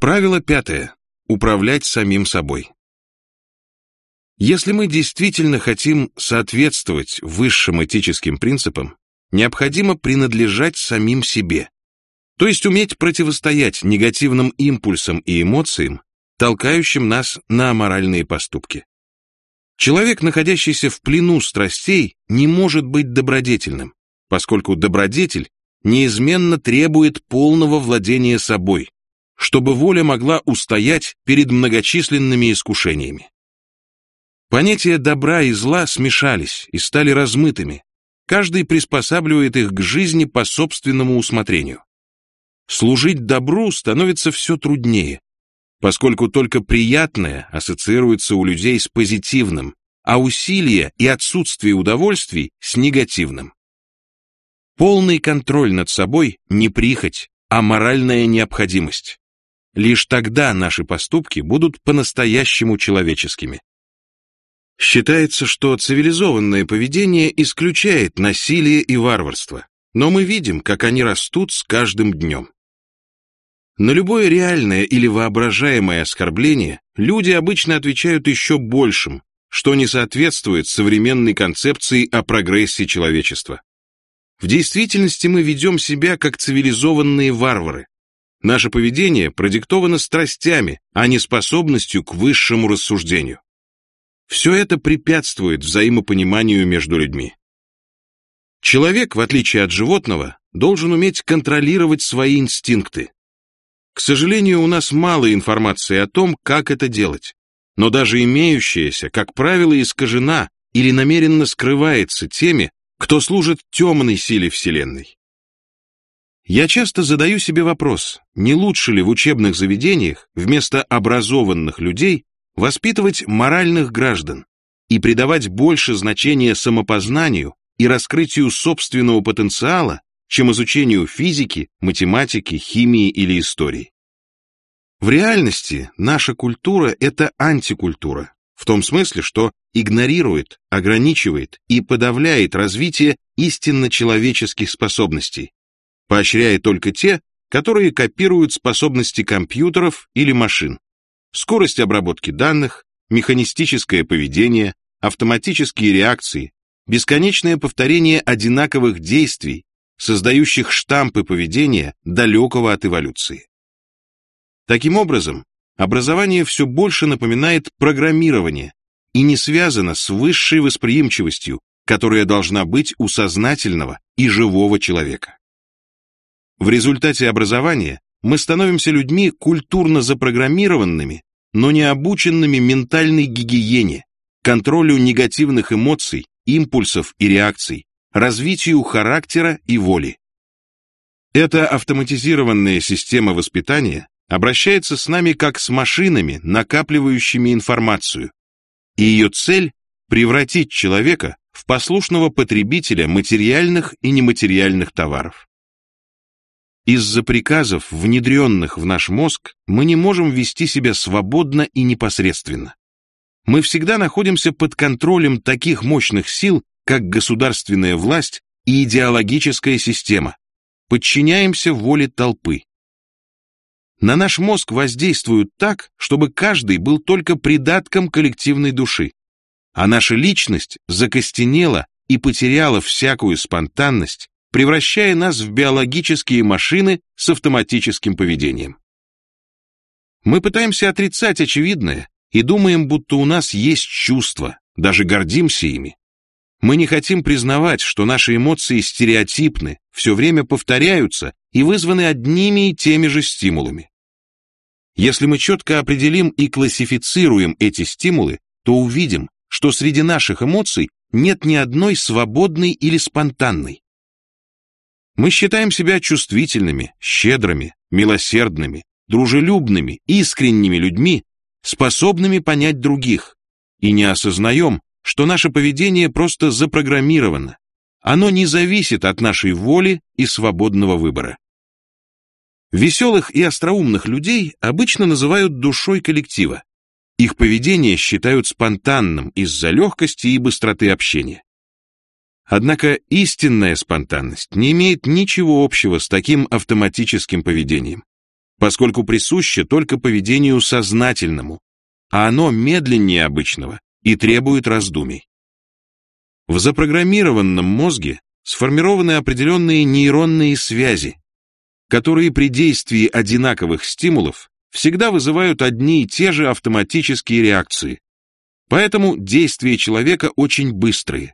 Правило пятое. Управлять самим собой. Если мы действительно хотим соответствовать высшим этическим принципам, необходимо принадлежать самим себе, то есть уметь противостоять негативным импульсам и эмоциям, толкающим нас на аморальные поступки. Человек, находящийся в плену страстей, не может быть добродетельным, поскольку добродетель неизменно требует полного владения собой, чтобы воля могла устоять перед многочисленными искушениями. Понятия добра и зла смешались и стали размытыми. Каждый приспосабливает их к жизни по собственному усмотрению. Служить добру становится все труднее, поскольку только приятное ассоциируется у людей с позитивным, а усилие и отсутствие удовольствий с негативным. Полный контроль над собой не прихоть, а моральная необходимость. Лишь тогда наши поступки будут по-настоящему человеческими. Считается, что цивилизованное поведение исключает насилие и варварство, но мы видим, как они растут с каждым днем. На любое реальное или воображаемое оскорбление люди обычно отвечают еще большим, что не соответствует современной концепции о прогрессе человечества. В действительности мы ведем себя как цивилизованные варвары. Наше поведение продиктовано страстями, а не способностью к высшему рассуждению. Все это препятствует взаимопониманию между людьми. Человек, в отличие от животного, должен уметь контролировать свои инстинкты, к сожалению, у нас мало информации о том, как это делать. Но даже имеющаяся, как правило, искажена или намеренно скрывается теми, кто служит темной силе Вселенной. Я часто задаю себе вопрос, не лучше ли в учебных заведениях вместо образованных людей воспитывать моральных граждан и придавать больше значения самопознанию и раскрытию собственного потенциала, чем изучению физики, математики, химии или истории. В реальности наша культура – это антикультура, в том смысле, что игнорирует, ограничивает и подавляет развитие истинно человеческих способностей, поощряя только те, которые копируют способности компьютеров или машин, скорость обработки данных, механистическое поведение, автоматические реакции, бесконечное повторение одинаковых действий, создающих штампы поведения, далекого от эволюции. Таким образом, образование все больше напоминает программирование и не связано с высшей восприимчивостью, которая должна быть у сознательного и живого человека. В результате образования мы становимся людьми культурно запрограммированными, но не обученными ментальной гигиене, контролю негативных эмоций, импульсов и реакций, развитию характера и воли. Эта автоматизированная система воспитания обращается с нами как с машинами, накапливающими информацию, и ее цель – превратить человека в послушного потребителя материальных и нематериальных товаров. Из-за приказов, внедренных в наш мозг, мы не можем вести себя свободно и непосредственно. Мы всегда находимся под контролем таких мощных сил, как государственная власть и идеологическая система, подчиняемся воле толпы. На наш мозг воздействуют так, чтобы каждый был только придатком коллективной души, а наша личность закостенела и потеряла всякую спонтанность, превращая нас в биологические машины с автоматическим поведением. Мы пытаемся отрицать очевидное и думаем, будто у нас есть чувства, даже гордимся ими. Мы не хотим признавать, что наши эмоции стереотипны, все время повторяются и вызваны одними и теми же стимулами. Если мы четко определим и классифицируем эти стимулы, то увидим, что среди наших эмоций нет ни одной свободной или спонтанной. Мы считаем себя чувствительными, щедрыми, милосердными, дружелюбными, искренними людьми, способными понять других, и не осознаем, что наше поведение просто запрограммировано. Оно не зависит от нашей воли и свободного выбора. Веселых и остроумных людей обычно называют душой коллектива. Их поведение считают спонтанным из-за легкости и быстроты общения. Однако истинная спонтанность не имеет ничего общего с таким автоматическим поведением. поскольку присуще только поведению сознательному, а оно медленнее обычного и требует раздумий. В запрограммированном мозге сформированы определенные нейронные связи, которые при действии одинаковых стимулов всегда вызывают одни и те же автоматические реакции. Поэтому действия человека очень быстрые.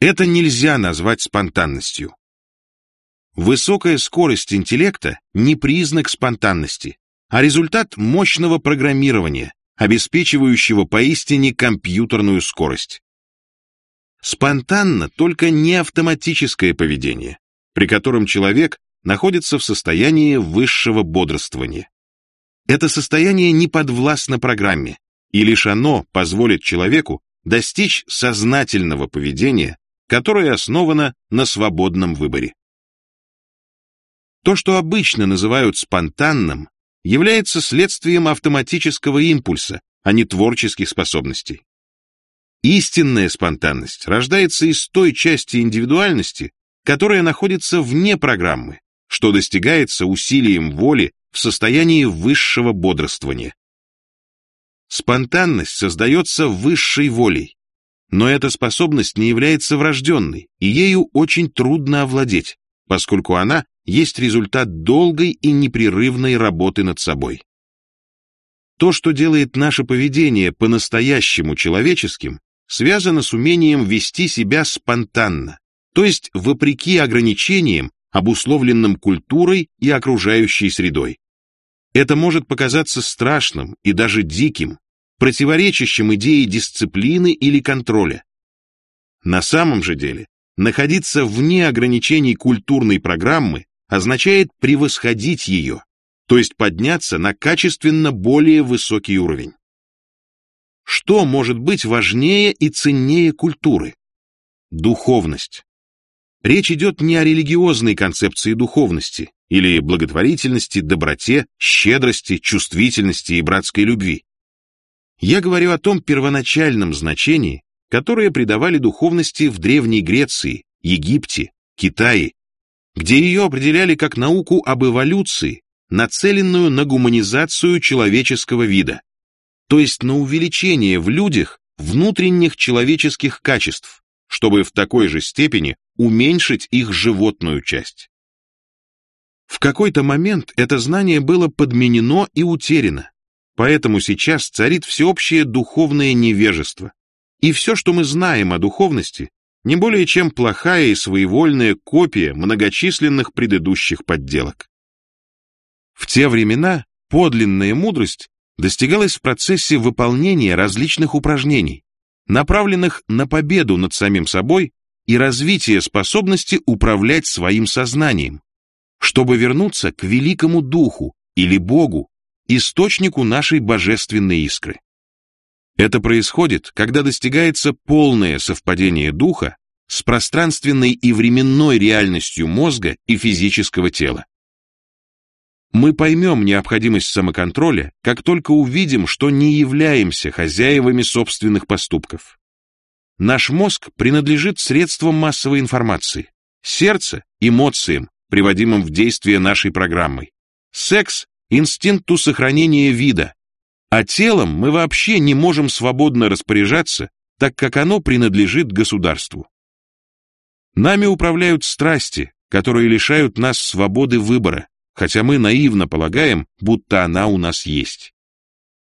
Это нельзя назвать спонтанностью. Высокая скорость интеллекта не признак спонтанности, а результат мощного программирования, обеспечивающего поистине компьютерную скорость. Спонтанно только не автоматическое поведение, при котором человек находится в состоянии высшего бодрствования. Это состояние не подвластно программе, и лишь оно позволит человеку достичь сознательного поведения, которое основано на свободном выборе. То, что обычно называют спонтанным, является следствием автоматического импульса, а не творческих способностей. Истинная спонтанность рождается из той части индивидуальности, которая находится вне программы, что достигается усилием воли в состоянии высшего бодрствования. Спонтанность создается высшей волей, но эта способность не является врожденной, и ею очень трудно овладеть, поскольку она есть результат долгой и непрерывной работы над собой. То, что делает наше поведение по-настоящему человеческим, связано с умением вести себя спонтанно, то есть вопреки ограничениям, обусловленным культурой и окружающей средой. Это может показаться страшным и даже диким, противоречащим идее дисциплины или контроля. На самом же деле, находиться вне ограничений культурной программы означает превосходить ее, то есть подняться на качественно более высокий уровень. Что может быть важнее и ценнее культуры? Духовность. Речь идет не о религиозной концепции духовности или благотворительности, доброте, щедрости, чувствительности и братской любви. Я говорю о том первоначальном значении, которое придавали духовности в Древней Греции, Египте, Китае где ее определяли как науку об эволюции, нацеленную на гуманизацию человеческого вида, то есть на увеличение в людях внутренних человеческих качеств, чтобы в такой же степени уменьшить их животную часть. В какой-то момент это знание было подменено и утеряно, поэтому сейчас царит всеобщее духовное невежество, и все, что мы знаем о духовности, не более чем плохая и своевольная копия многочисленных предыдущих подделок. В те времена подлинная мудрость достигалась в процессе выполнения различных упражнений, направленных на победу над самим собой и развитие способности управлять своим сознанием, чтобы вернуться к великому духу или Богу, источнику нашей божественной искры. Это происходит, когда достигается полное совпадение духа с пространственной и временной реальностью мозга и физического тела. Мы поймем необходимость самоконтроля, как только увидим, что не являемся хозяевами собственных поступков. Наш мозг принадлежит средствам массовой информации, сердце – эмоциям, приводимым в действие нашей программой, секс – инстинкту сохранения вида, а телом мы вообще не можем свободно распоряжаться, так как оно принадлежит государству. Нами управляют страсти, которые лишают нас свободы выбора, хотя мы наивно полагаем, будто она у нас есть.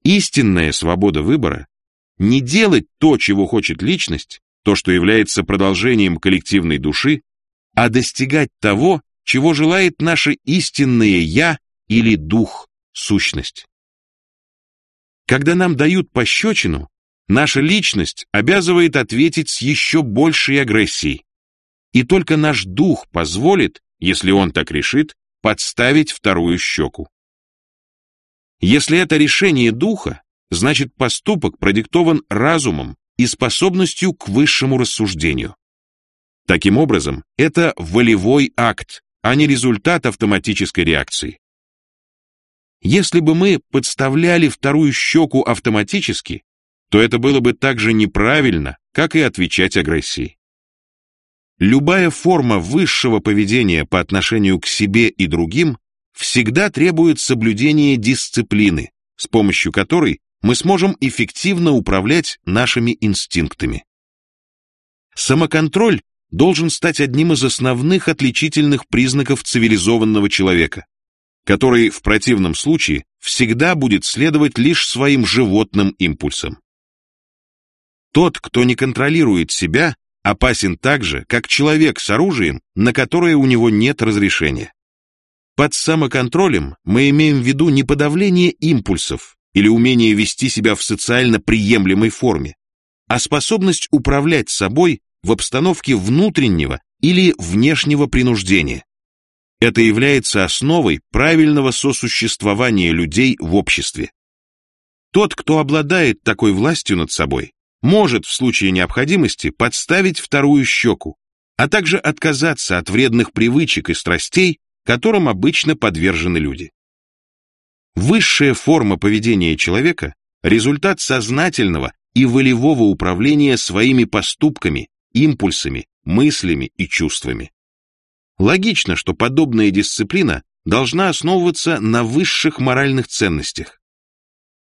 Истинная свобода выбора — не делать то, чего хочет личность, то, что является продолжением коллективной души, а достигать того, чего желает наше истинное «я» или «дух», сущность. Когда нам дают пощечину, наша личность обязывает ответить с еще большей агрессией. И только наш дух позволит, если он так решит, подставить вторую щеку. Если это решение духа, значит поступок продиктован разумом и способностью к высшему рассуждению. Таким образом, это волевой акт, а не результат автоматической реакции. Если бы мы подставляли вторую щеку автоматически, то это было бы так же неправильно, как и отвечать агрессией. Любая форма высшего поведения по отношению к себе и другим всегда требует соблюдения дисциплины, с помощью которой мы сможем эффективно управлять нашими инстинктами. Самоконтроль должен стать одним из основных отличительных признаков цивилизованного человека, который в противном случае всегда будет следовать лишь своим животным импульсам. Тот, кто не контролирует себя, опасен так же, как человек с оружием, на которое у него нет разрешения. Под самоконтролем мы имеем в виду не подавление импульсов или умение вести себя в социально приемлемой форме, а способность управлять собой в обстановке внутреннего или внешнего принуждения. Это является основой правильного сосуществования людей в обществе. Тот, кто обладает такой властью над собой, может в случае необходимости подставить вторую щеку, а также отказаться от вредных привычек и страстей, которым обычно подвержены люди. Высшая форма поведения человека – результат сознательного и волевого управления своими поступками, импульсами, мыслями и чувствами. Логично, что подобная дисциплина должна основываться на высших моральных ценностях.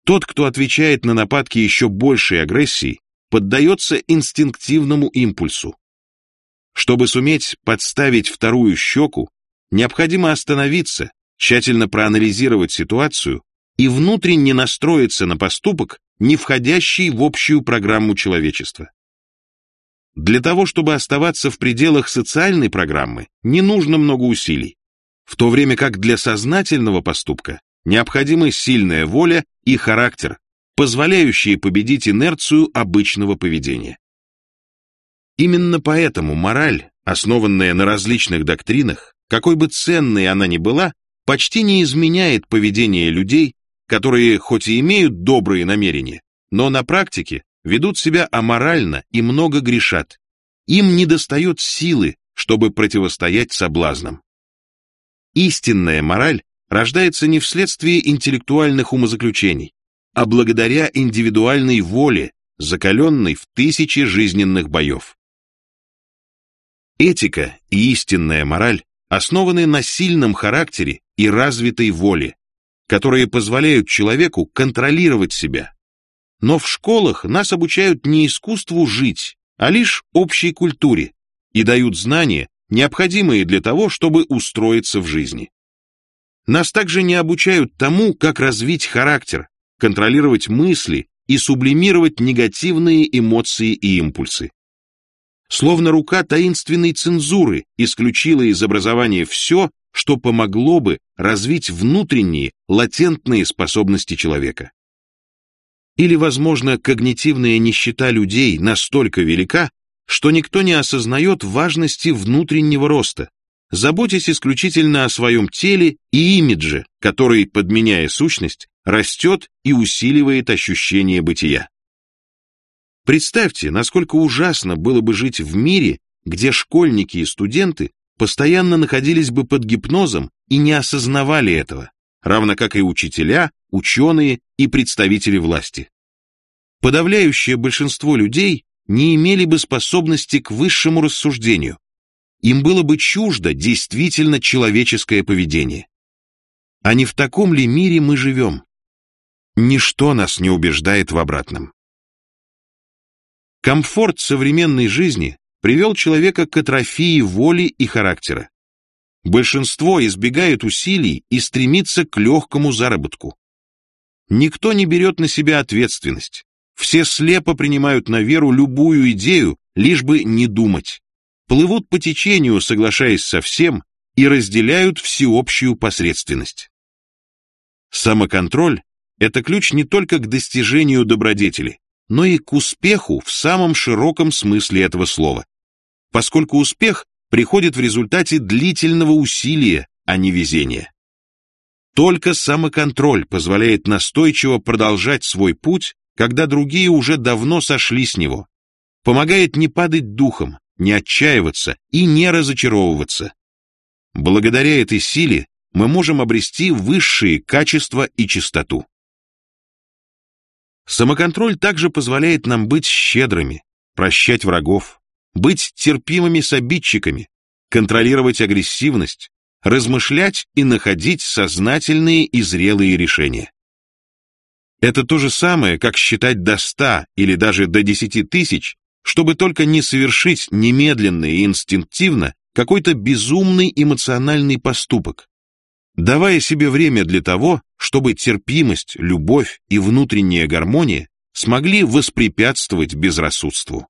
Тот, кто отвечает на нападки еще большей агрессии, поддается инстинктивному импульсу. Чтобы суметь подставить вторую щеку, необходимо остановиться, тщательно проанализировать ситуацию и внутренне настроиться на поступок, не входящий в общую программу человечества. Для того, чтобы оставаться в пределах социальной программы, не нужно много усилий, в то время как для сознательного поступка необходимы сильная воля и характер, позволяющие победить инерцию обычного поведения. Именно поэтому мораль, основанная на различных доктринах, какой бы ценной она ни была, почти не изменяет поведение людей, которые хоть и имеют добрые намерения, но на практике ведут себя аморально и много грешат. Им недостает силы, чтобы противостоять соблазнам. Истинная мораль рождается не вследствие интеллектуальных умозаключений, а благодаря индивидуальной воле, закаленной в тысячи жизненных боев. Этика и истинная мораль основаны на сильном характере и развитой воле, которые позволяют человеку контролировать себя, но в школах нас обучают не искусству жить, а лишь общей культуре и дают знания, необходимые для того, чтобы устроиться в жизни. Нас также не обучают тому, как развить характер, контролировать мысли и сублимировать негативные эмоции и импульсы. Словно рука таинственной цензуры исключила из образования все, что помогло бы развить внутренние, латентные способности человека. Или, возможно, когнитивная нищета людей настолько велика, что никто не осознает важности внутреннего роста, заботясь исключительно о своем теле и имидже, который, подменяя сущность, растет и усиливает ощущение бытия. Представьте, насколько ужасно было бы жить в мире, где школьники и студенты постоянно находились бы под гипнозом и не осознавали этого, равно как и учителя, ученые и представители власти. Подавляющее большинство людей не имели бы способности к высшему рассуждению. Им было бы чуждо действительно человеческое поведение. А не в таком ли мире мы живем? Ничто нас не убеждает в обратном. Комфорт современной жизни привел человека к атрофии воли и характера. Большинство избегает усилий и стремится к легкому заработку. Никто не берет на себя ответственность. Все слепо принимают на веру любую идею, лишь бы не думать. Плывут по течению, соглашаясь со всем, и разделяют всеобщую посредственность. Самоконтроль – это ключ не только к достижению добродетели, но и к успеху в самом широком смысле этого слова, поскольку успех приходит в результате длительного усилия, а не везения. Только самоконтроль позволяет настойчиво продолжать свой путь, когда другие уже давно сошли с него. Помогает не падать духом, не отчаиваться и не разочаровываться. Благодаря этой силе мы можем обрести высшие качества и чистоту. Самоконтроль также позволяет нам быть щедрыми, прощать врагов, быть терпимыми с обидчиками, контролировать агрессивность, размышлять и находить сознательные и зрелые решения. Это то же самое, как считать до ста или даже до десяти тысяч, чтобы только не совершить немедленно и инстинктивно какой-то безумный эмоциональный поступок, давая себе время для того, чтобы терпимость, любовь и внутренняя гармония смогли воспрепятствовать безрассудству.